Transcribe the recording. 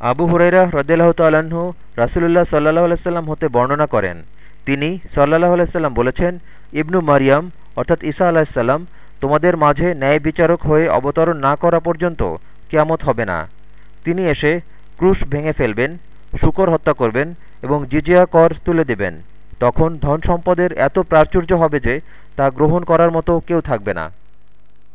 আবু হুরাইরা হ্রদিল্লাহ তাল্লাহ্ন রাসুলুল্লাহ সাল্লাহ আলাইসাল্লাম হতে বর্ণনা করেন। তিনি সাল্লাহ আলাইসাল্লাম বলেছেন, ইবনু মারিয়াম, অর্থাৎ ঈসা আলাহিসাল্লাম তোমাদের মাঝে ন্যায় বিচারক হয়ে অবতরণ না করা পর্যন্ত কেয়ামত হবে না। তিনি এসে ক্রুশ ভেঙে ফেলবেন, শুকর হত্যা করবেন এবং জিজিয়া কর তুলে দেবেন। তখন ধন সম্পদের এত প্রাচুর্য হবে যে তা গ্রহণ করার মতো কেউ থাকবে না।